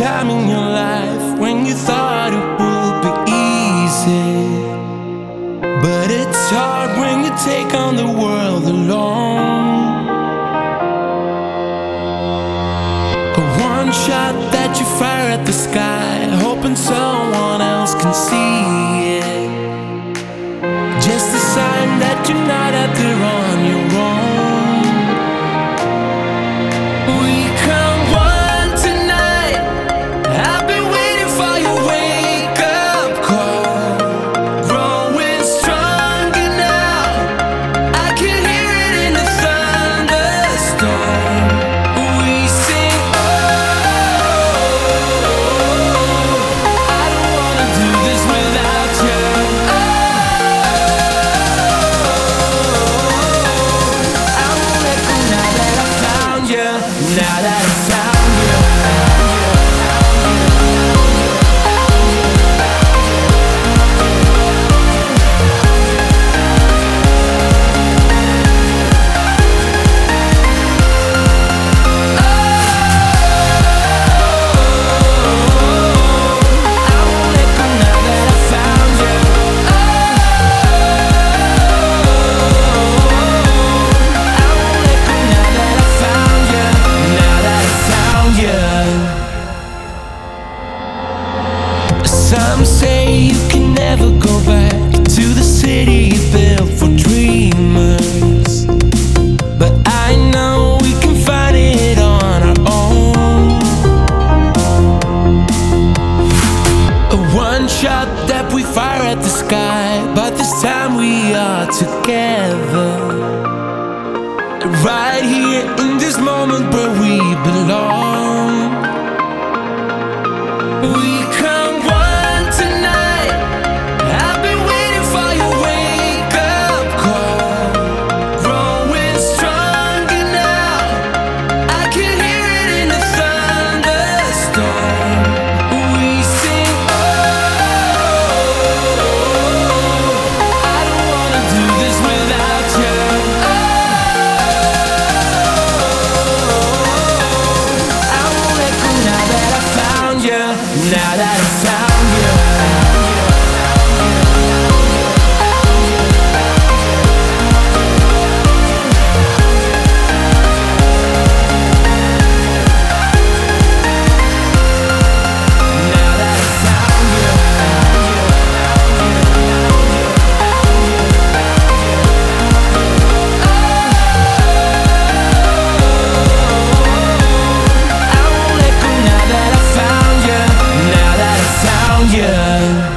time in your life when you thought it would be easy. But it's hard when you take on the world alone. A one shot that you fire at the sky, hoping someone else can see it. Just a sign that you're not out there on your own. We Some say you can never go back to the city built for dreamers. But I know we can find it on our own. A one shot that we fire at the sky, but this time we are together. Right here yeah